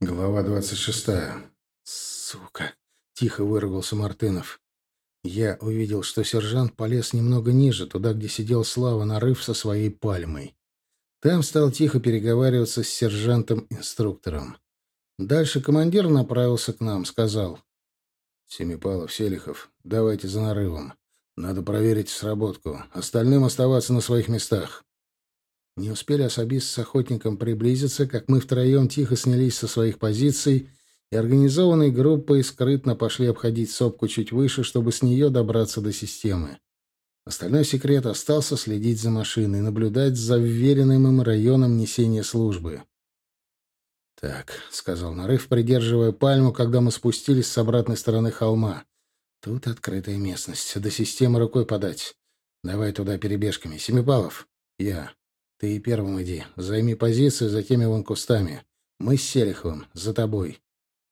Глава двадцать шестая. «Сука!» — тихо выругался Мартынов. Я увидел, что сержант полез немного ниже, туда, где сидел Слава, нарыв со своей пальмой. Там стал тихо переговариваться с сержантом-инструктором. Дальше командир направился к нам, сказал. «Семипалов, Селихов, давайте за нарывом. Надо проверить сработку. Остальным оставаться на своих местах». Не успели особист с охотником приблизиться, как мы втроем тихо снялись со своих позиций и организованной группой скрытно пошли обходить сопку чуть выше, чтобы с нее добраться до системы. Остальной секрет остался следить за машиной, наблюдать за вверенным им районом несения службы. «Так», — сказал Нарыв, придерживая пальму, когда мы спустились с обратной стороны холма. «Тут открытая местность. До системы рукой подать. Давай туда перебежками. Семипалов?» «Я». Ты первым иди. Займи позицию за теми вон кустами. Мы с Селиховым. За тобой.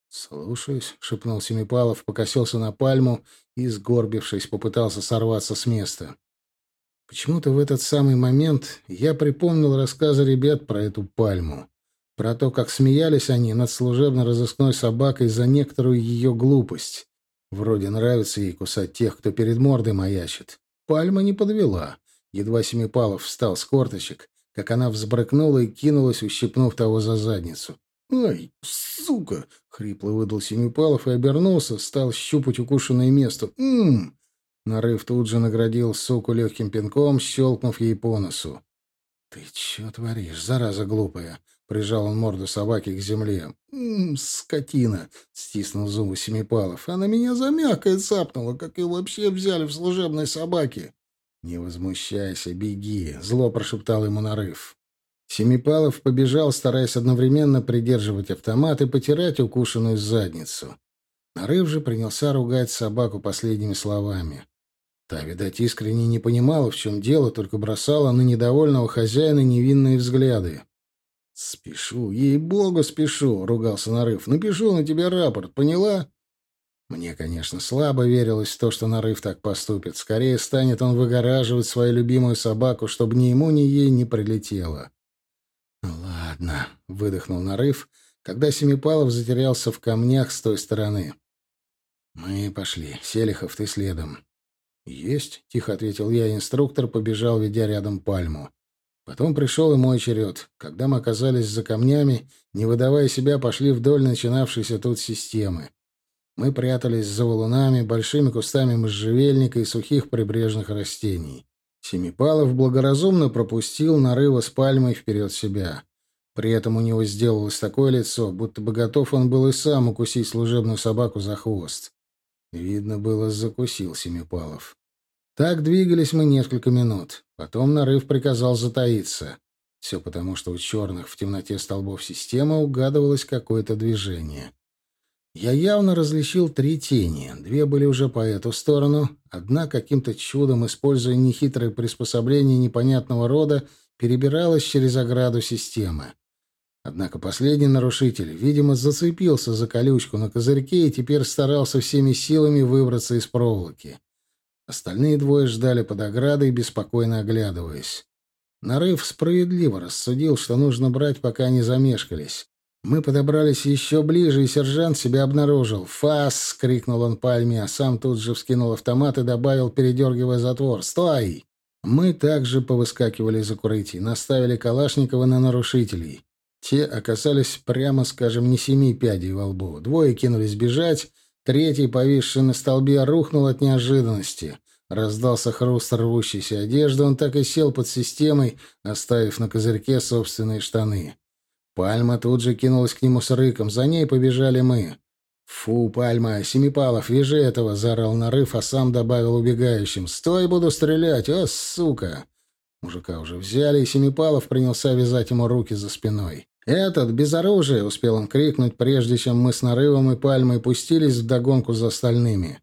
«Слушаюсь», — шепнул Семипалов, покосился на пальму и, сгорбившись, попытался сорваться с места. Почему-то в этот самый момент я припомнил рассказы ребят про эту пальму. Про то, как смеялись они над служебно-розыскной собакой за некоторую ее глупость. Вроде нравится ей кусать тех, кто перед мордой маячит. Пальма не подвела. Едва Семипалов встал с корточек, как она взбрыкнула и кинулась, ущипнув того за задницу. «Ай, сука!» — хрипло выдал Семипалов и обернулся, стал щупать укушенное место. «Ммм!» Нарыв тут же наградил суку легким пинком, щелкнув ей по носу. «Ты чё творишь, зараза глупая?» — прижал он морду собаки к земле. «Ммм, скотина!» — стиснул зубы Семипалов. «Она меня за мягкое цапнула, как ее вообще взяли в служебной собаке!» «Не возмущайся, беги!» — зло прошептал ему нарыв. Семипалов побежал, стараясь одновременно придерживать автомат и потирать укушенную задницу. Нарыв же принялся ругать собаку последними словами. Та, видать, искренне не понимала, в чем дело, только бросала на недовольного хозяина невинные взгляды. «Спешу, ей-богу, спешу!» — ругался Нарыв. «Напишу на тебя рапорт, поняла?» Мне, конечно, слабо верилось в то, что Нарыв так поступит. Скорее станет он выгораживать свою любимую собаку, чтобы ни ему, ни ей не прилетело. «Ладно», — выдохнул Нарыв, когда Семипалов затерялся в камнях с той стороны. «Мы пошли. Селихов, ты следом». «Есть», — тихо ответил я, инструктор побежал, ведя рядом пальму. Потом пришел и мой черед. Когда мы оказались за камнями, не выдавая себя, пошли вдоль начинавшейся тут системы. Мы прятались за валунами, большими кустами можжевельника и сухих прибрежных растений. Семипалов благоразумно пропустил нарыва с пальмой вперед себя. При этом у него сделалось такое лицо, будто бы готов он был и сам укусить служебную собаку за хвост. Видно было, закусил Семипалов. Так двигались мы несколько минут. Потом нарыв приказал затаиться. Все потому, что у черных в темноте столбов системы угадывалось какое-то движение. Я явно различил три тени. Две были уже по эту сторону. Одна, каким-то чудом, используя нехитрое приспособление непонятного рода, перебиралась через ограду системы. Однако последний нарушитель, видимо, зацепился за колючку на козырьке и теперь старался всеми силами выбраться из проволоки. Остальные двое ждали под оградой, беспокойно оглядываясь. Нарыв справедливо рассудил, что нужно брать, пока не замешкались. Мы подобрались еще ближе, и сержант себя обнаружил. «Фас!» — крикнул он пальме, а сам тут же вскинул автомат и добавил, передергивая затвор. «Стой!» Мы также повыскакивали из укрытий, наставили Калашникова на нарушителей. Те оказались, прямо скажем, не семи пядей во лбу. Двое кинулись бежать, третий, повисший на столбе, рухнул от неожиданности. Раздался хруст рвущейся одежды, он так и сел под системой, оставив на козырьке собственные штаны. Пальма тут же кинулась к нему с рыком. За ней побежали мы. «Фу, Пальма, Семипалов, вяжи этого!» — заорал нарыв, а сам добавил убегающим. «Стой, буду стрелять! О, сука!» Мужика уже взяли, и Семипалов принялся вязать ему руки за спиной. «Этот, без оружия!» — успел он крикнуть, прежде чем мы с нарывом и Пальмой пустились в догонку за остальными.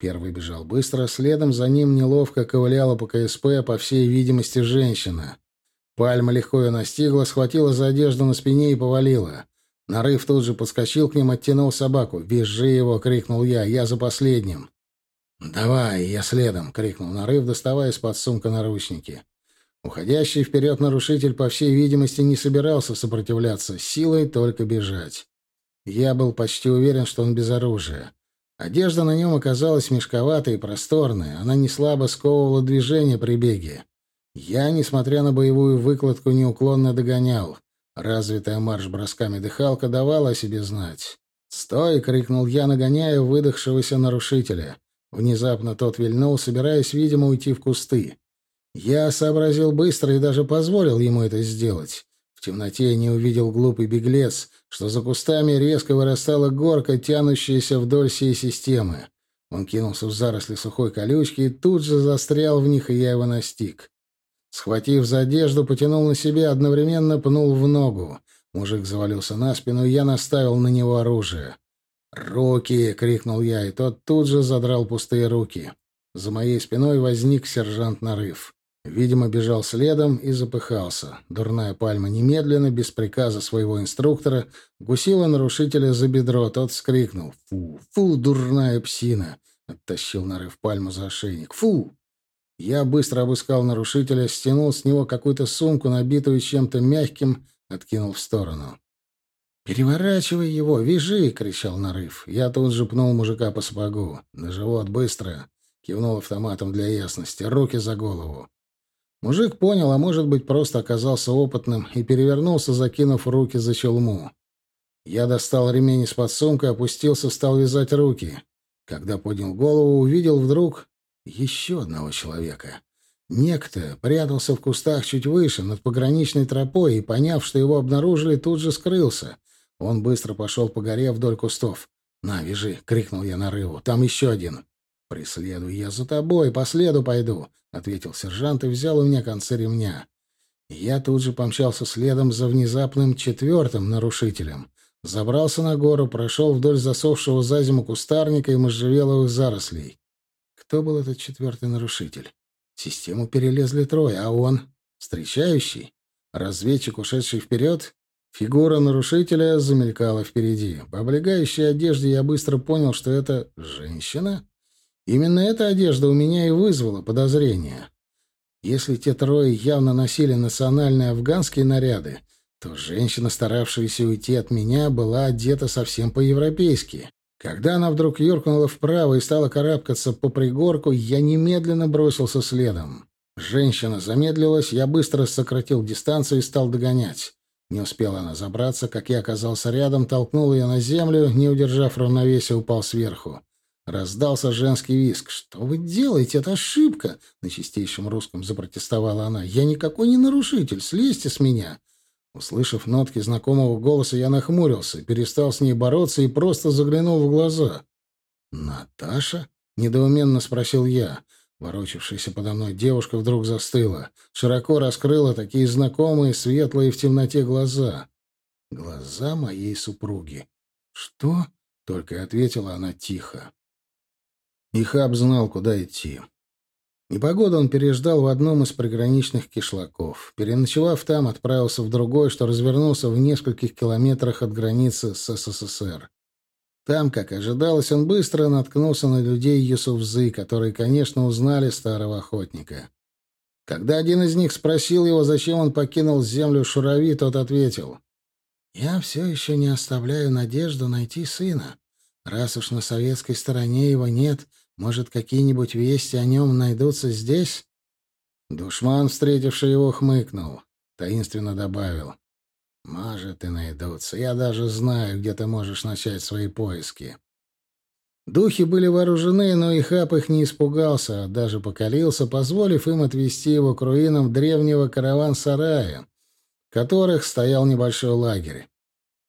Первый бежал быстро, следом за ним неловко ковыляла по КСП, по всей видимости, женщина. Пальма легко ее настигла, схватила за одежду на спине и повалила. Нарыв тут же подскочил к ним, оттянул собаку. «Вяжи его!» — крикнул я. «Я за последним!» «Давай, я следом!» — крикнул Нарыв, доставая из-под сумка наручники. Уходящий вперед нарушитель, по всей видимости, не собирался сопротивляться, силой только бежать. Я был почти уверен, что он без оружия. Одежда на нем оказалась мешковатой и просторной. Она не слабо сковывала движение при беге. Я, несмотря на боевую выкладку, неуклонно догонял. Развитая марш-бросками дыхалка давала о себе знать. «Стой!» — крикнул я, нагоняя выдохшегося нарушителя. Внезапно тот вильнул, собираясь, видимо, уйти в кусты. Я сообразил быстро и даже позволил ему это сделать. В темноте я не увидел глупый беглец, что за кустами резко вырастала горка, тянущаяся вдоль всей системы. Он кинулся в заросли сухой колючки и тут же застрял в них, и я его настиг. Схватив за одежду, потянул на себя, одновременно пнул в ногу. Мужик завалился на спину, и я наставил на него оружие. «Руки!» — крикнул я, и тот тут же задрал пустые руки. За моей спиной возник сержант Нарыв. Видимо, бежал следом и запыхался. Дурная пальма немедленно, без приказа своего инструктора, гусила нарушителя за бедро. Тот вскрикнул. «Фу! Фу, дурная псина!» — оттащил Нарыв пальму за ошейник. «Фу!» Я быстро обыскал нарушителя, стянул с него какую-то сумку, набитую чем-то мягким, откинул в сторону. «Переворачивай его, вяжи!» — кричал Нарыв. Я тут же пнул мужика по сапогу. «На живот, быстро!» — кивнул автоматом для ясности. «Руки за голову!» Мужик понял, а может быть, просто оказался опытным и перевернулся, закинув руки за челму. Я достал ремень из-под сумка, опустился, стал вязать руки. Когда поднял голову, увидел вдруг еще одного человека. Некто прятался в кустах чуть выше, над пограничной тропой, и, поняв, что его обнаружили, тут же скрылся. Он быстро пошел по горе вдоль кустов. «На, вяжи!» — крикнул я нарыву. «Там еще один!» «Преследуй я за тобой, по следу пойду», — ответил сержант и взял у меня концы ремня. Я тут же помчался следом за внезапным четвертым нарушителем. Забрался на гору, прошел вдоль засохшего за зиму кустарника и можжевеловых зарослей. Кто был этот четвертый нарушитель? систему перелезли трое, а он — встречающий. Разведчик, ушедший вперед, Фигура нарушителя замелькала впереди. По облегающей одежде я быстро понял, что это женщина. Именно эта одежда у меня и вызвала подозрение. Если те трое явно носили национальные афганские наряды, то женщина, старавшаяся уйти от меня, была одета совсем по-европейски. Когда она вдруг юркнула вправо и стала карабкаться по пригорку, я немедленно бросился следом. Женщина замедлилась, я быстро сократил дистанцию и стал догонять. Не успела она забраться, как я оказался рядом, толкнул ее на землю, не удержав равновесия, упал сверху. Раздался женский виск. «Что вы делаете? Это ошибка!» На чистейшем русском запротестовала она. «Я никакой не нарушитель. Слезьте с меня!» Услышав нотки знакомого голоса, я нахмурился, перестал с ней бороться и просто заглянул в глаза. «Наташа?» — недоуменно спросил я. Ворочавшаяся подо мной девушка вдруг застыла. Широко раскрыла такие знакомые, светлые в темноте глаза. Глаза моей супруги. «Что?» — только ответила она тихо. Ихаб знал, куда идти. Непогоду он переждал в одном из приграничных кишлаков. Переночевав там, отправился в другой, что развернулся в нескольких километрах от границы с СССР. Там, как ожидалось, он быстро наткнулся на людей Юсуфзы, которые, конечно, узнали старого охотника. Когда один из них спросил его, зачем он покинул землю Шурави, тот ответил, «Я все еще не оставляю надежду найти сына. Раз уж на советской стороне его нет, может, какие-нибудь вести о нем найдутся здесь?» Душман, встретивший его, хмыкнул. Таинственно добавил. «Может, и найдутся. Я даже знаю, где ты можешь начать свои поиски». Духи были вооружены, но Ихап их не испугался, а даже покалился, позволив им отвести его к руинам древнего караван-сарая, в которых стоял небольшой лагерь.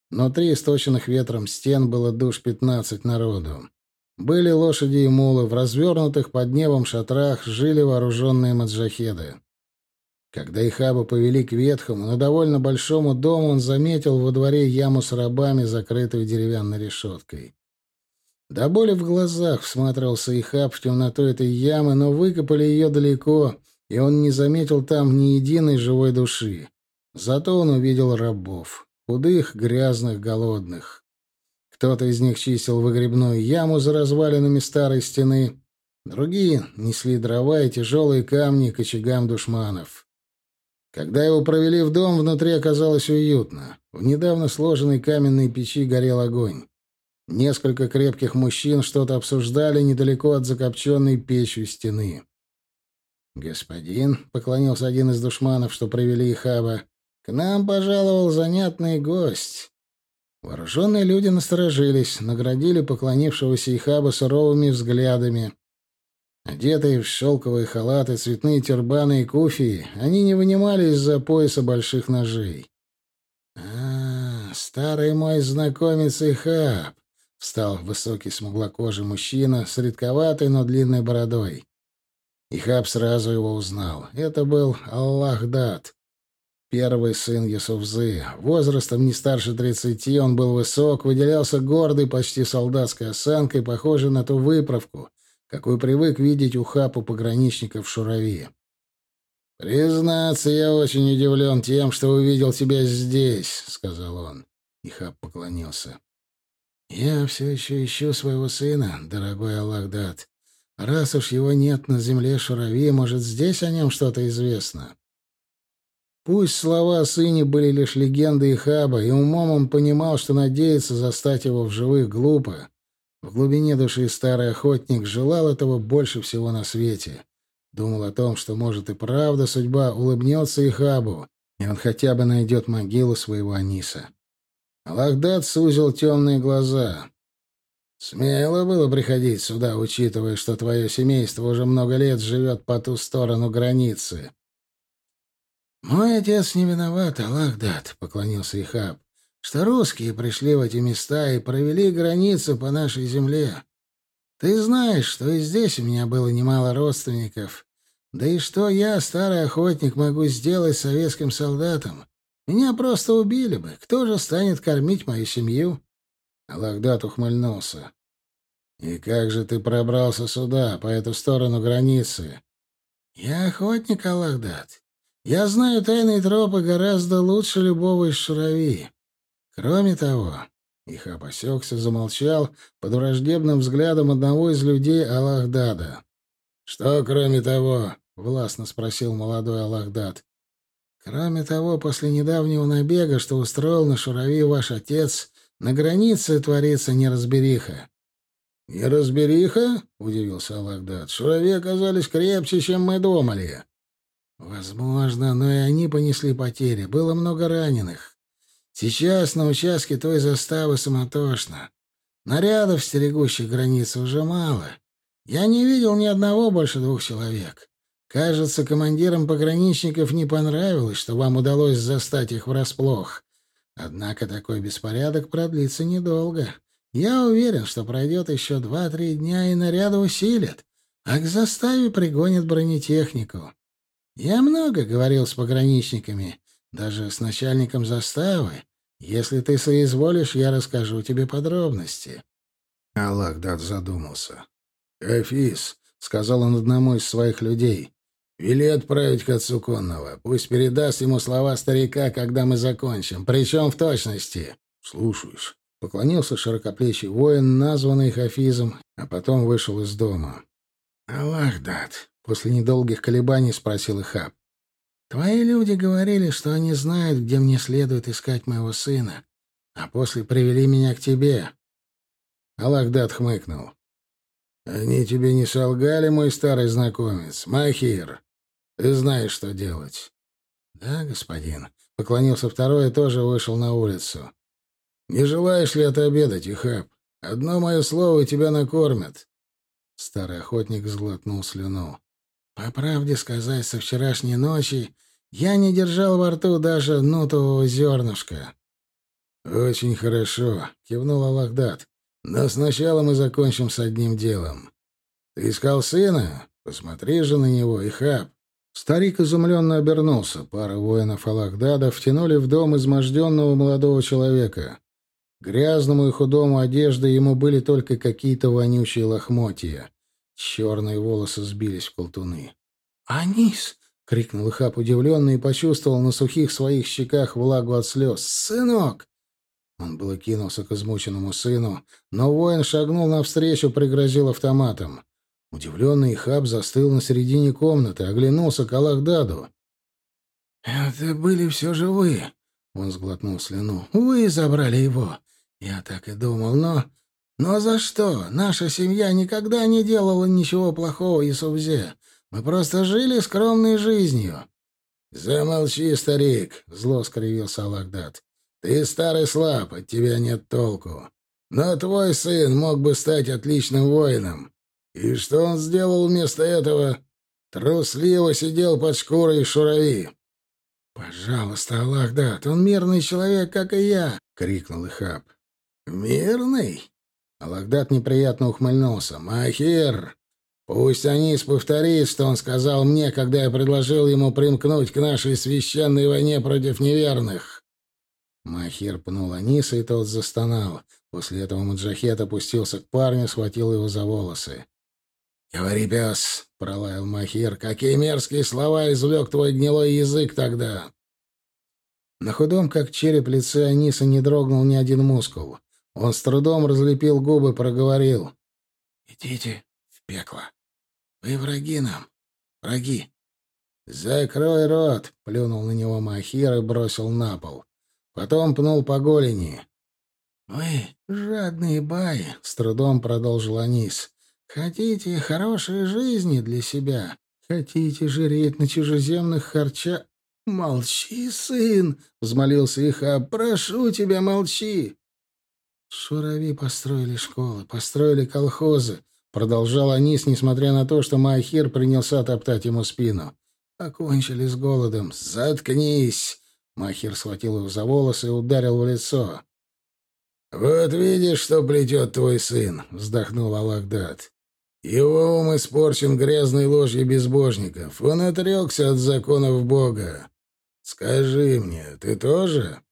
Внутри источенных ветром стен было душ пятнадцать народу. Были лошади и мулы, в развернутых под небом шатрах жили вооруженные маджахеды. Когда Ихаба повели к ветхому, но довольно большому дому, он заметил во дворе яму с рабами, закрытую деревянной решеткой. До боли в глазах всматривался Ихаб в темноту этой ямы, но выкопали ее далеко, и он не заметил там ни единой живой души. Зато он увидел рабов, худых, грязных, голодных. Кто-то из них чистил выгребную яму за развалинами старой стены, другие несли дрова и тяжелые камни к очагам душманов. Когда его провели в дом, внутри оказалось уютно. В недавно сложенной каменной печи горел огонь. Несколько крепких мужчин что-то обсуждали недалеко от закопченной печью стены. «Господин», — поклонился один из душманов, что привели Ихаба, — «к нам пожаловал занятный гость». Вооруженные люди насторожились, наградили поклонившегося Ихаба суровыми взглядами. Одетые в шелковые халаты, цветные тюрбаны и куфии, они не вынимали из-за пояса больших ножей. «А, старый мой знакомец Ихаб!» — встал высокий смуглокожий мужчина с редковатой, но длинной бородой. Ихаб сразу его узнал. Это был Аллахдат, первый сын Юсуфзы. Возрастом не старше тридцати, он был высок, выделялся гордой, почти солдатской осанкой, похожей на ту выправку, какую привык видеть у хапу пограничников Шурави. «Признаться, я очень удивлен тем, что увидел тебя здесь», — сказал он. И хап поклонился. «Я все еще ищу своего сына, дорогой Аллахдат. Раз уж его нет на земле Шурави, может, здесь о нем что-то известно?» Пусть слова о сыне были лишь легендой Хаба, и умом он понимал, что надеяться застать его в живых глупо, в глубине души старый охотник желал этого больше всего на свете. Думал о том, что, может, и правда судьба улыбнется Ихабу, и он хотя бы найдет могилу своего Аниса. Аллахдат сузил темные глаза. «Смело было приходить сюда, учитывая, что твое семейство уже много лет живет по ту сторону границы». «Мой отец не виноват, Аллахдат», — поклонился Ихаб что русские пришли в эти места и провели границу по нашей земле. Ты знаешь, что и здесь у меня было немало родственников. Да и что я, старый охотник, могу сделать советским солдатам? Меня просто убили бы. Кто же станет кормить мою семью?» Аллахдат ухмыльнулся. «И как же ты пробрался сюда, по эту сторону границы?» «Я охотник, Аллахдат. Я знаю тайные тропы гораздо лучше любого из шурави. Кроме того, их опосекся, замолчал под враждебным взглядом одного из людей Аллахдада. «Что кроме того?» — властно спросил молодой Аллахдад. «Кроме того, после недавнего набега, что устроил на Шурави ваш отец, на границе творится неразбериха». «Неразбериха?» — удивился Аллахдад. «Шурави оказались крепче, чем мы думали». «Возможно, но и они понесли потери. Было много раненых. Сейчас на участке той заставы самотошно. Нарядов, стерегущих границы, уже мало. Я не видел ни одного больше двух человек. Кажется, командирам пограничников не понравилось, что вам удалось застать их врасплох. Однако такой беспорядок продлится недолго. Я уверен, что пройдет еще два-три дня, и наряды усилят, а к заставе пригонят бронетехнику. Я много говорил с пограничниками, даже с начальником заставы. Если ты соизволишь, я расскажу тебе подробности. Аллахдад задумался. «Хафиз», — сказал он одному из своих людей, — «вели отправить к отцу конного. Пусть передаст ему слова старика, когда мы закончим. Причем в точности». «Слушаешь», — поклонился широкоплечий воин, названный Хафизом, а потом вышел из дома. «Аллахдад», — после недолгих колебаний спросил Ихаб, Твои люди говорили, что они знают, где мне следует искать моего сына, а после привели меня к тебе. Аллахдат хмыкнул. Они тебе не солгали, мой старый знакомец, Махир. Ты знаешь, что делать. Да, господин. Поклонился второй и тоже вышел на улицу. Не желаешь ли отобедать, Ихаб? Одно мое слово, и тебя накормят. Старый охотник сглотнул слюну. По правде сказать, со вчерашней ночи я не держал во рту даже нутового зернышка. «Очень хорошо», — кивнул Аллахдат. «Но сначала мы закончим с одним делом. Ты искал сына? Посмотри же на него, Ихаб». Старик изумленно обернулся. Пара воинов Аллахдада втянули в дом изможденного молодого человека. Грязному и худому одежды ему были только какие-то вонючие лохмотья. Черные волосы сбились в колтуны. «Анис!» — крикнул Ихап удивленно и почувствовал на сухих своих щеках влагу от слез. «Сынок!» Он было кинулся к измученному сыну, но воин шагнул навстречу, пригрозил автоматом. Удивленный Ихаб застыл на середине комнаты, оглянулся к Аллахдаду. «Это были все же вы!» — он сглотнул слюну. «Вы забрали его!» Я так и думал, но... Но за что? Наша семья никогда не делала ничего плохого Исубзе. Мы просто жили скромной жизнью. Замолчи, старик, зло скривился Алагдат. Ты старый слаб, от тебя нет толку. Но твой сын мог бы стать отличным воином. И что он сделал вместо этого? Трусливо сидел под шкурой шурави. «Пожалуйста, Аллахдат, он мирный человек, как и я!» — крикнул Ихаб. «Мирный?» Алагдат неприятно ухмыльнулся. «Махир! Пусть Анис повторит, что он сказал мне, когда я предложил ему примкнуть к нашей священной войне против неверных». Махир пнул Аниса, и тот застонал. После этого Маджахет опустился к парню, схватил его за волосы. «Говори, пес!» — пролаял Махир. «Какие мерзкие слова извлек твой гнилой язык тогда!» На худом, как череп, лице Аниса не дрогнул ни один мускул. Он с трудом разлепил губы, проговорил. «Идите в пекло. Вы враги нам. Враги». «Закрой рот!» — плюнул на него Махир и бросил на пол. Потом пнул по голени. «Вы жадные баи!» — с трудом продолжил Анис. «Хотите хорошей жизни для себя? Хотите жреть на чужеземных харчах?» «Молчи, сын!» — взмолился Ихаб. «Прошу тебя, молчи!» «Шурави построили школы, построили колхозы», — продолжал Анис, несмотря на то, что Маахир принялся топтать ему спину. «Окончили с голодом. Заткнись!» Махир схватил его за волосы и ударил в лицо. «Вот видишь, что плетет твой сын», — вздохнул Аллахдад. «Его ум испорчен грязной ложью безбожников. Он отрекся от законов Бога. Скажи мне, ты тоже?»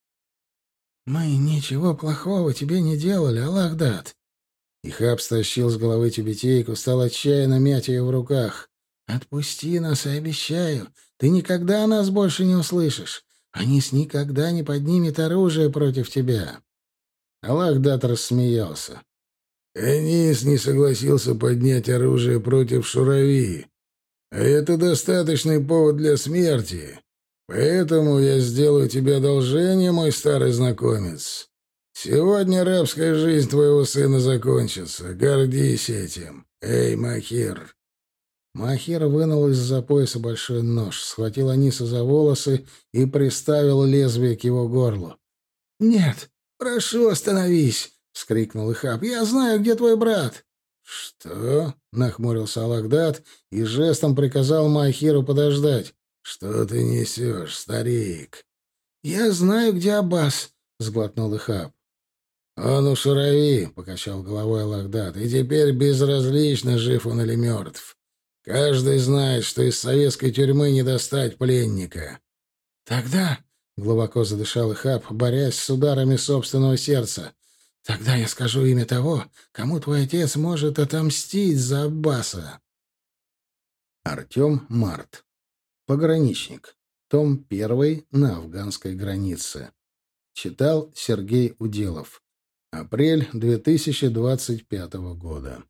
«Мы ничего плохого тебе не делали, Аллах дат». Ихаб стащил с головы тюбетейку, стал отчаянно мять ее в руках. «Отпусти нас, и обещаю, ты никогда нас больше не услышишь. Анис никогда не поднимет оружие против тебя». Аллахдат рассмеялся. «Анис не согласился поднять оружие против Шурави. А это достаточный повод для смерти. Поэтому я сделаю тебе одолжение, мой старый знакомец. Сегодня рабская жизнь твоего сына закончится. Гордись этим. Эй, Махир!» Махир вынул из-за пояса большой нож, схватил Аниса за волосы и приставил лезвие к его горлу. «Нет, прошу, остановись!» — вскрикнул Ихаб. «Я знаю, где твой брат!» «Что?» — нахмурился Алагдат и жестом приказал Махиру подождать. «Что ты несешь, старик?» «Я знаю, где Аббас», — сглотнул Ихаб. «Он у Шурави», — покачал головой Аллахдат, — «и теперь безразлично, жив он или мертв. Каждый знает, что из советской тюрьмы не достать пленника». «Тогда», — глубоко задышал Ихаб, борясь с ударами собственного сердца, — «тогда я скажу имя того, кому твой отец может отомстить за Аббаса». Артем Март Пограничник. Том 1 на афганской границе. Читал Сергей Уделов. Апрель 2025 года.